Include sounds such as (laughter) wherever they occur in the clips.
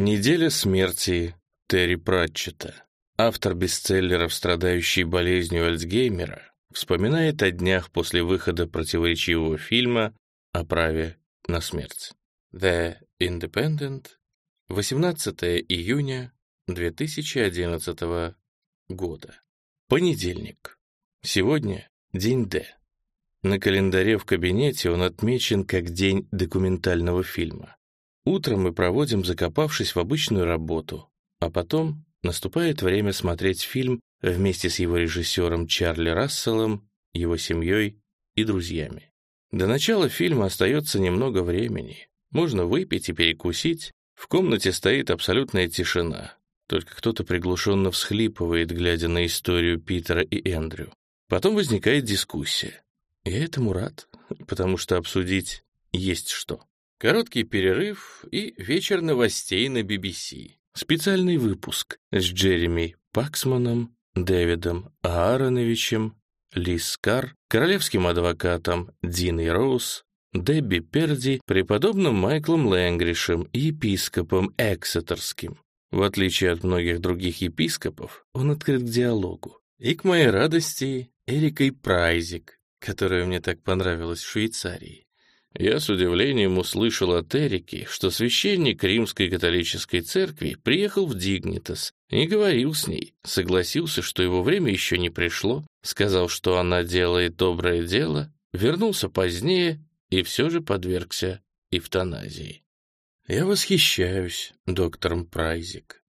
Неделя смерти Терри Пратчета. Автор бестселлеров, страдающий болезнью Альцгеймера, вспоминает о днях после выхода противоречивого фильма о праве на смерть. The Independent, 18 июня 2011 года. Понедельник. Сегодня день Д. На календаре в кабинете он отмечен как день документального фильма. Утром мы проводим, закопавшись в обычную работу, а потом наступает время смотреть фильм вместе с его режиссером Чарли Расселом, его семьей и друзьями. До начала фильма остается немного времени. Можно выпить и перекусить. В комнате стоит абсолютная тишина. Только кто-то приглушенно всхлипывает, глядя на историю Питера и Эндрю. Потом возникает дискуссия. Я этому рад, (laughs) потому что обсудить есть что. Короткий перерыв и вечер новостей на BBC. Специальный выпуск с Джереми Паксманом, Дэвидом Аароновичем, Лиз Кар, королевским адвокатом Диной Роуз, Дебби Перди, преподобным Майклом Лэнгришем и епископом Эксетерским. В отличие от многих других епископов, он открыт к диалогу. И к моей радости Эрикой Прайзик, которая мне так понравилась в Швейцарии. Я с удивлением услышал от Эрики, что священник Римской католической церкви приехал в Дигнитас и говорил с ней, согласился, что его время еще не пришло, сказал, что она делает доброе дело, вернулся позднее и все же подвергся эвтаназии. Я восхищаюсь доктором Прайзик.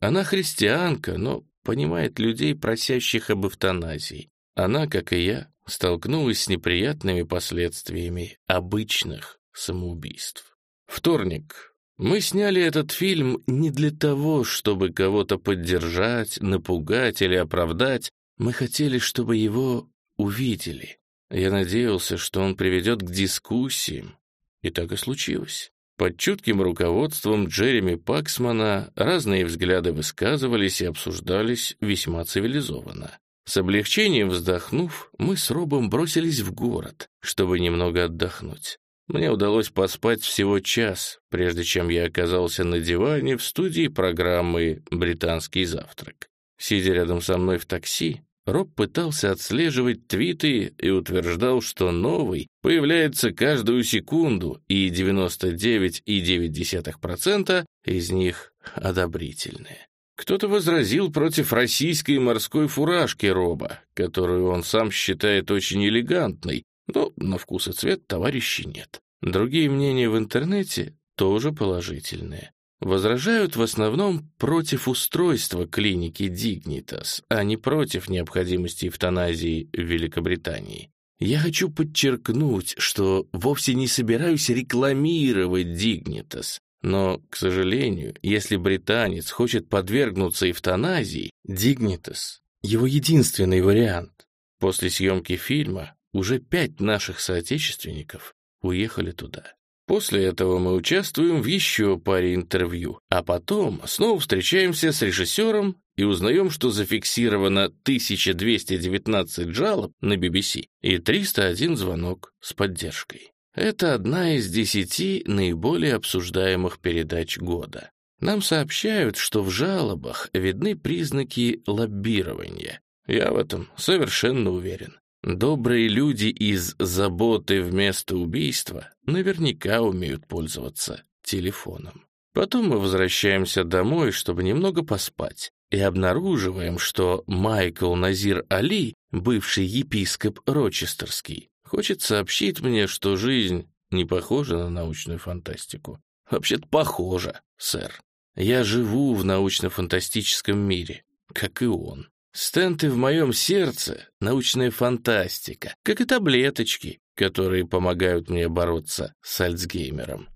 Она христианка, но понимает людей, просящих об эвтаназии. Она, как и я, столкнулась с неприятными последствиями обычных самоубийств. Вторник. Мы сняли этот фильм не для того, чтобы кого-то поддержать, напугать или оправдать. Мы хотели, чтобы его увидели. Я надеялся, что он приведет к дискуссиям. И так и случилось. Под чутким руководством Джереми Паксмана разные взгляды высказывались и обсуждались весьма цивилизованно. С облегчением вздохнув, мы с Робом бросились в город, чтобы немного отдохнуть. Мне удалось поспать всего час, прежде чем я оказался на диване в студии программы «Британский завтрак». Сидя рядом со мной в такси, Роб пытался отслеживать твиты и утверждал, что новый появляется каждую секунду, и 99,9% из них одобрительные. Кто-то возразил против российской морской фуражки Роба, которую он сам считает очень элегантной, но на вкус и цвет товарищей нет. Другие мнения в интернете тоже положительные. Возражают в основном против устройства клиники Dignitas, а не против необходимости эвтаназии в Великобритании. Я хочу подчеркнуть, что вовсе не собираюсь рекламировать Dignitas. Но, к сожалению, если британец хочет подвергнуться эвтаназии, Дигнитас — его единственный вариант. После съемки фильма уже пять наших соотечественников уехали туда. После этого мы участвуем в еще паре интервью, а потом снова встречаемся с режиссером и узнаем, что зафиксировано 1219 жалоб на BBC и 301 звонок с поддержкой. Это одна из десяти наиболее обсуждаемых передач года. Нам сообщают, что в жалобах видны признаки лоббирования. Я в этом совершенно уверен. Добрые люди из «заботы вместо убийства» наверняка умеют пользоваться телефоном. Потом мы возвращаемся домой, чтобы немного поспать, и обнаруживаем, что Майкл Назир Али, бывший епископ Рочестерский, Хочет сообщить мне, что жизнь не похожа на научную фантастику. Вообще-то похожа, сэр. Я живу в научно-фантастическом мире, как и он. Стенты в моем сердце — научная фантастика, как и таблеточки, которые помогают мне бороться с Альцгеймером.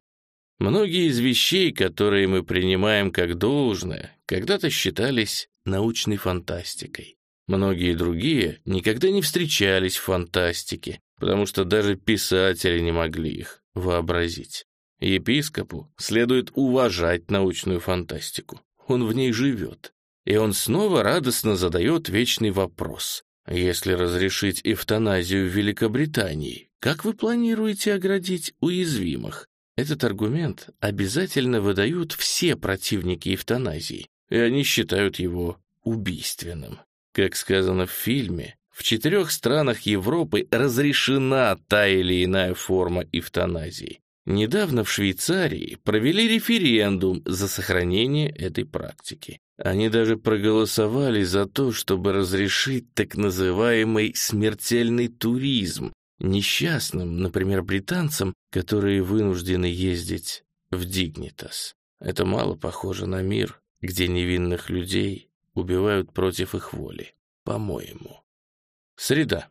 Многие из вещей, которые мы принимаем как должное, когда-то считались научной фантастикой. Многие другие никогда не встречались в фантастике, потому что даже писатели не могли их вообразить. Епископу следует уважать научную фантастику. Он в ней живет. И он снова радостно задает вечный вопрос. Если разрешить эвтаназию в Великобритании, как вы планируете оградить уязвимых? Этот аргумент обязательно выдают все противники эвтаназии, и они считают его убийственным. Как сказано в фильме, в четырех странах Европы разрешена та или иная форма эвтаназии. Недавно в Швейцарии провели референдум за сохранение этой практики. Они даже проголосовали за то, чтобы разрешить так называемый смертельный туризм несчастным, например, британцам, которые вынуждены ездить в Дигнитас. Это мало похоже на мир, где невинных людей убивают против их воли, по-моему. Среда.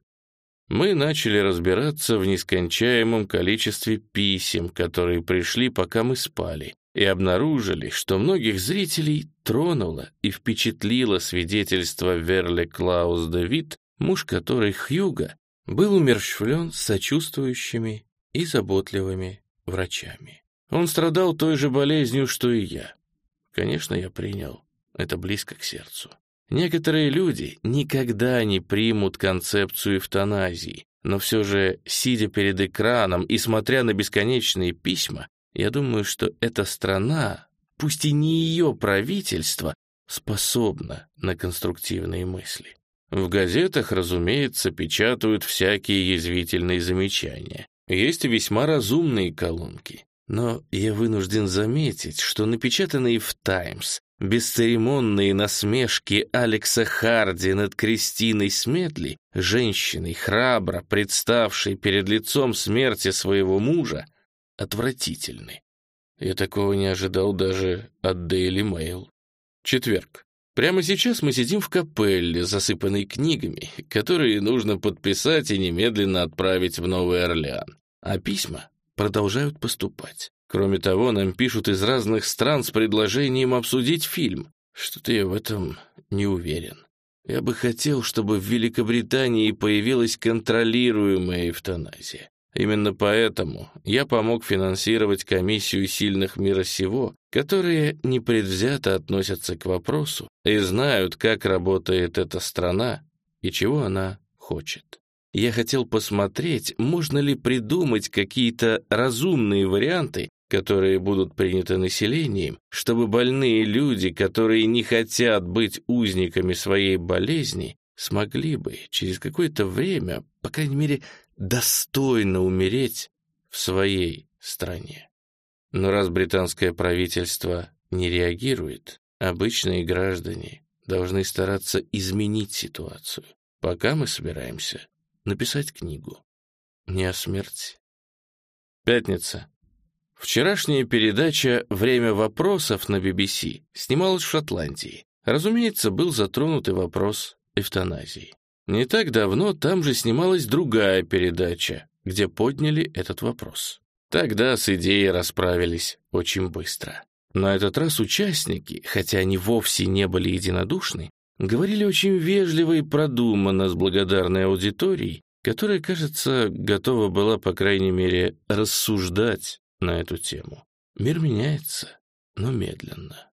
Мы начали разбираться в нескончаемом количестве писем, которые пришли, пока мы спали, и обнаружили, что многих зрителей тронуло и впечатлило свидетельство Верле Клаус Давид, муж которой Хьюга был умерщвлен сочувствующими и заботливыми врачами. Он страдал той же болезнью, что и я. Конечно, я принял это близко к сердцу. Некоторые люди никогда не примут концепцию эвтаназии, но все же, сидя перед экраном и смотря на бесконечные письма, я думаю, что эта страна, пусть и не ее правительство, способна на конструктивные мысли. В газетах, разумеется, печатают всякие язвительные замечания. Есть и весьма разумные колонки. Но я вынужден заметить, что напечатанные в «Таймс» бесцеремонные насмешки Алекса Харди над Кристиной Сметли, женщиной, храбро представшей перед лицом смерти своего мужа, отвратительны. Я такого не ожидал даже от Daily Mail. Четверг. Прямо сейчас мы сидим в капелле, засыпанной книгами, которые нужно подписать и немедленно отправить в Новый Орлеан. А письма продолжают поступать. Кроме того, нам пишут из разных стран с предложением обсудить фильм. Что-то я в этом не уверен. Я бы хотел, чтобы в Великобритании появилась контролируемая эвтаназия. Именно поэтому я помог финансировать комиссию сильных мира сего, которые непредвзято относятся к вопросу и знают, как работает эта страна и чего она хочет. Я хотел посмотреть, можно ли придумать какие-то разумные варианты, которые будут приняты населением, чтобы больные люди, которые не хотят быть узниками своей болезни, смогли бы через какое-то время, по крайней мере, достойно умереть в своей стране. Но раз британское правительство не реагирует, обычные граждане должны стараться изменить ситуацию. Пока мы собираемся написать книгу. Не о смерти. Пятница. Вчерашняя передача «Время вопросов» на BBC снималась в Шотландии. Разумеется, был затронут и вопрос эвтаназии. Не так давно там же снималась другая передача, где подняли этот вопрос. Тогда с идеей расправились очень быстро. На этот раз участники, хотя они вовсе не были единодушны, говорили очень вежливо и продуманно с благодарной аудиторией, которая, кажется, готова была, по крайней мере, рассуждать на эту тему. Мир меняется, но медленно.